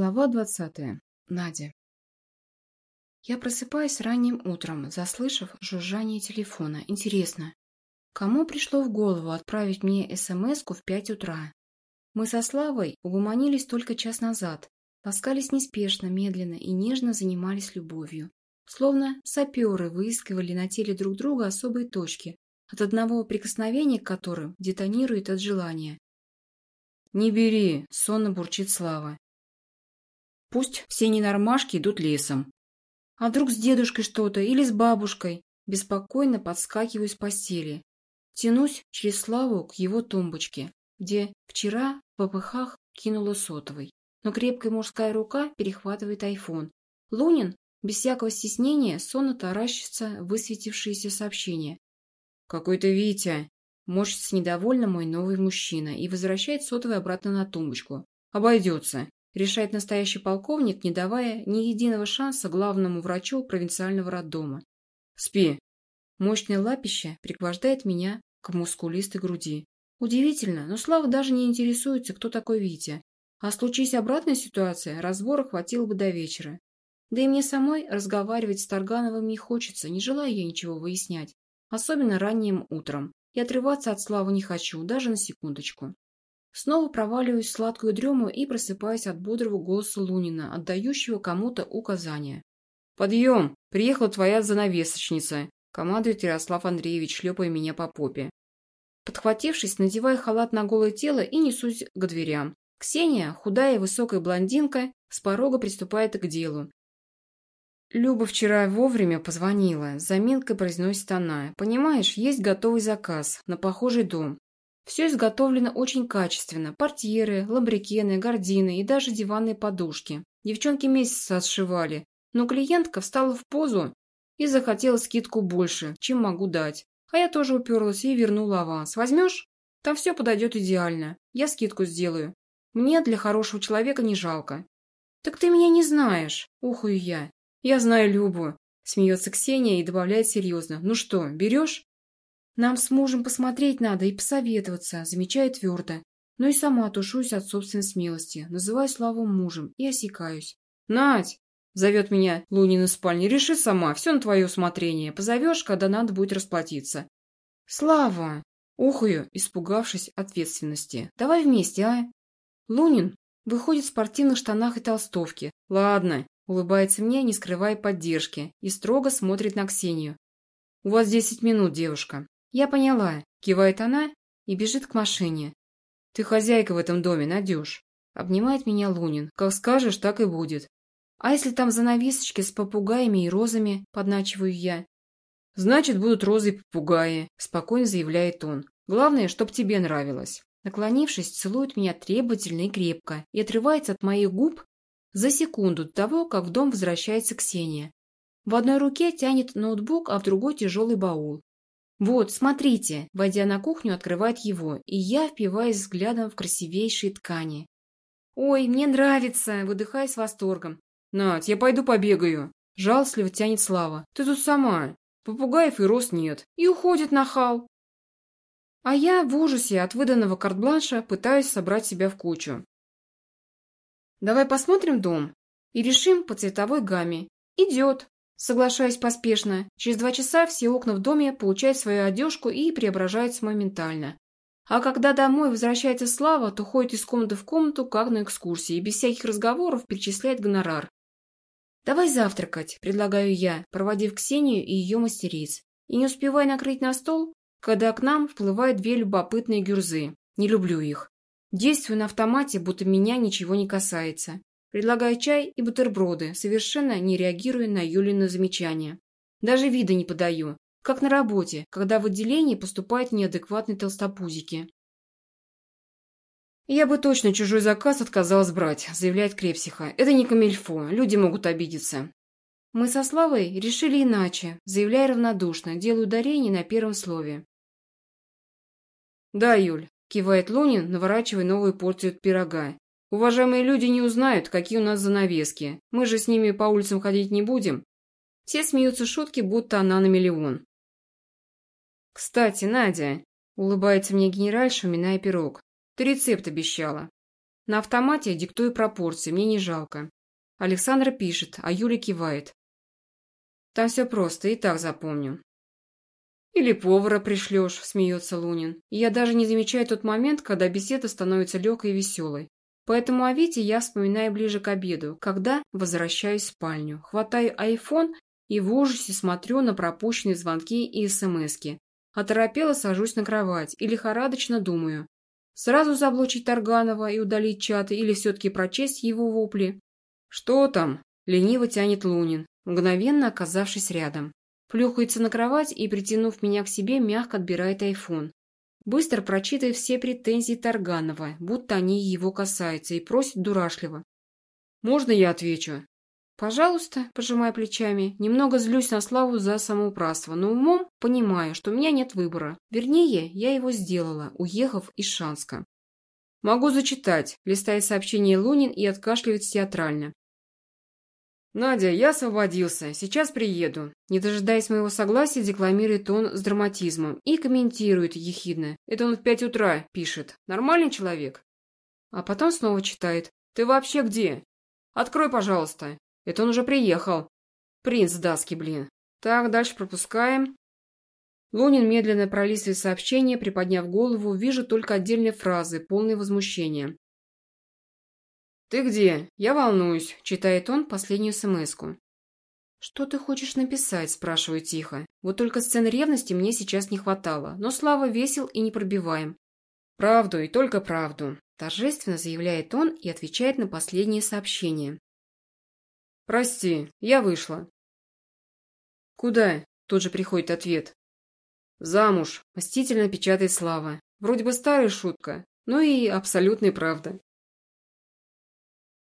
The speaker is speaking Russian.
Глава двадцатая. Надя. Я просыпаюсь ранним утром, заслышав жужжание телефона. Интересно, кому пришло в голову отправить мне СМС-ку в пять утра? Мы со Славой угомонились только час назад, таскались неспешно, медленно и нежно занимались любовью. Словно саперы выискивали на теле друг друга особые точки, от одного прикосновения к которым детонирует от желания. «Не бери!» – сонно бурчит Слава. Пусть все ненормашки идут лесом. А вдруг с дедушкой что-то или с бабушкой? Беспокойно подскакиваю с постели. Тянусь через Славу к его тумбочке, где вчера в попыхах кинула сотовый. Но крепкая мужская рука перехватывает айфон. Лунин, без всякого стеснения, сонно таращится высветившееся сообщение. «Какой-то Витя!» Морщится недовольно мой новый мужчина и возвращает сотовый обратно на тумбочку. «Обойдется решает настоящий полковник, не давая ни единого шанса главному врачу провинциального роддома. «Спи!» Мощное лапище пригвождает меня к мускулистой груди. Удивительно, но Слава даже не интересуется, кто такой Витя. А случись обратная ситуация, разбора хватило бы до вечера. Да и мне самой разговаривать с Таргановым не хочется, не желаю я ничего выяснять. Особенно ранним утром. И отрываться от Славы не хочу, даже на секундочку. Снова проваливаюсь в сладкую дрему и просыпаюсь от бодрого голоса Лунина, отдающего кому-то указания. «Подъем! Приехала твоя занавесочница!» – командует Ярослав Андреевич, шлепая меня по попе. Подхватившись, надеваю халат на голое тело и несусь к дверям. Ксения, худая и высокая блондинка, с порога приступает к делу. «Люба вчера вовремя позвонила», – заминкой произносит она. «Понимаешь, есть готовый заказ на похожий дом. Все изготовлено очень качественно. Портьеры, ламбрикены, гардины и даже диванные подушки. Девчонки месяц отшивали. Но клиентка встала в позу и захотела скидку больше, чем могу дать. А я тоже уперлась и вернула аванс. Возьмешь? Там все подойдет идеально. Я скидку сделаю. Мне для хорошего человека не жалко. Так ты меня не знаешь, ухую я. Я знаю Любу. Смеется Ксения и добавляет серьезно. Ну что, берешь? Нам с мужем посмотреть надо и посоветоваться, замечаю твердо. Но и сама тушусь от собственной смелости, называю Славу мужем и осекаюсь. «Надь!» — зовет меня Лунин из спальни. «Реши сама, все на твое усмотрение. Позовешь, когда надо будет расплатиться». «Слава!» — ухаю, испугавшись ответственности. «Давай вместе, а?» Лунин выходит в спортивных штанах и толстовке. «Ладно», — улыбается мне, не скрывая поддержки, и строго смотрит на Ксению. «У вас десять минут, девушка». «Я поняла», – кивает она и бежит к машине. «Ты хозяйка в этом доме, Надюш», – обнимает меня Лунин. «Как скажешь, так и будет». «А если там занавесочки с попугаями и розами?» – подначиваю я. «Значит, будут розы и попугаи», – спокойно заявляет он. «Главное, чтоб тебе нравилось». Наклонившись, целует меня требовательно и крепко и отрывается от моих губ за секунду до того, как в дом возвращается Ксения. В одной руке тянет ноутбук, а в другой тяжелый баул. «Вот, смотрите!» Войдя на кухню, открывает его, и я впиваюсь взглядом в красивейшие ткани. «Ой, мне нравится!» Выдыхаю с восторгом. «Надь, я пойду побегаю!» Жалостливо тянет Слава. «Ты тут сама. Попугаев и роз нет. И уходит нахал!» А я в ужасе от выданного карт-бланша пытаюсь собрать себя в кучу. «Давай посмотрим дом и решим по цветовой гамме. Идет!» Соглашаясь поспешно, через два часа все окна в доме получают свою одежку и преображаются моментально. А когда домой возвращается Слава, то ходит из комнаты в комнату, как на экскурсии, и без всяких разговоров перечисляет гонорар. «Давай завтракать», – предлагаю я, проводив Ксению и ее мастериц. И не успевая накрыть на стол, когда к нам вплывают две любопытные гюрзы. Не люблю их. Действую на автомате, будто меня ничего не касается. Предлагаю чай и бутерброды, совершенно не реагируя на Юлины замечания. Даже вида не подаю, как на работе, когда в отделении поступают неадекватные толстопузики. «Я бы точно чужой заказ отказалась брать», – заявляет Крепсиха. «Это не камильфо, люди могут обидеться». Мы со Славой решили иначе, заявляя равнодушно, делаю ударение на первом слове. «Да, Юль», – кивает Лунин, наворачивая новую порцию пирога. Уважаемые люди не узнают, какие у нас занавески. Мы же с ними по улицам ходить не будем. Все смеются шутки, будто она на миллион. «Кстати, Надя», — улыбается мне генеральша, уминая пирог, — «ты рецепт обещала». На автомате диктую пропорции, мне не жалко. Александра пишет, а Юля кивает. Там все просто, и так запомню. Или повара пришлешь, смеется Лунин. И я даже не замечаю тот момент, когда беседа становится легкой и веселой. Поэтому о Вите я вспоминаю ближе к обеду, когда возвращаюсь в спальню, хватаю айфон и в ужасе смотрю на пропущенные звонки и смски. Оторопело сажусь на кровать и лихорадочно думаю. Сразу заблочить Тарганова и удалить чаты или все-таки прочесть его вопли? Что там? Лениво тянет Лунин, мгновенно оказавшись рядом. Плюхается на кровать и, притянув меня к себе, мягко отбирает айфон. Быстро прочитывает все претензии Тарганова, будто они его касаются, и просит дурашливо. «Можно я отвечу?» «Пожалуйста», – пожимая плечами, немного злюсь на Славу за самоуправство, но умом понимаю, что у меня нет выбора. Вернее, я его сделала, уехав из Шанска. «Могу зачитать», – листает сообщение Лунин и откашливается театрально. «Надя, я освободился. Сейчас приеду». Не дожидаясь моего согласия, декламирует он с драматизмом и комментирует ехидно. Это он в пять утра пишет. Нормальный человек? А потом снова читает. «Ты вообще где? Открой, пожалуйста». Это он уже приехал. Принц даски, блин. Так, дальше пропускаем. Лунин медленно пролистывает сообщение, приподняв голову, вижу только отдельные фразы, полные возмущения. «Ты где? Я волнуюсь», – читает он последнюю смс-ку. «Что ты хочешь написать?» – спрашиваю тихо. Вот только сцен ревности мне сейчас не хватало, но Слава весел и не пробиваем. «Правду и только правду», – торжественно заявляет он и отвечает на последнее сообщение. «Прости, я вышла». «Куда?» – тут же приходит ответ. «Замуж», – мстительно печатает Слава. Вроде бы старая шутка, но и абсолютная правда.